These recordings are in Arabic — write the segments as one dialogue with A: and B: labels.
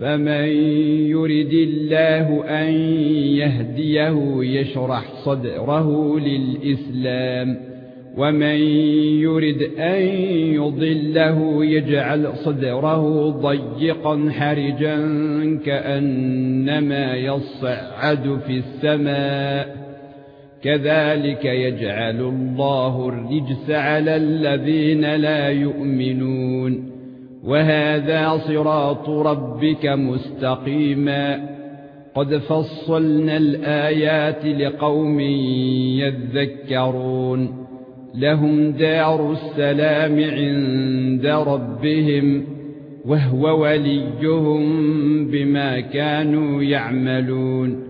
A: فمن يرد الله ان يهديه يشرح صدره للاسلام ومن يرد ان يضله يجعل صدره ضيقا حرجا كانما يصعد في السماء كذلك يجعل الله الرجس على الذين لا يؤمنون وهذا صراط ربك مستقيما. قد فصلنا الآيات لقوم يذكرون. لهم دار السلام عند ربهم وهو وليهم بما كانوا يعملون.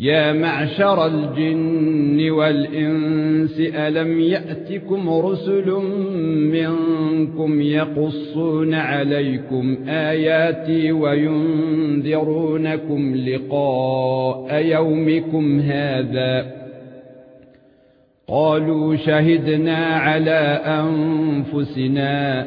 A: يا معشر الجن والإنس ألم يأتكم رسل منكم يقصون عليكم آياتي وينذرونكم لقاء يومكم هذا؟ قالوا شهدنا على أنفسنا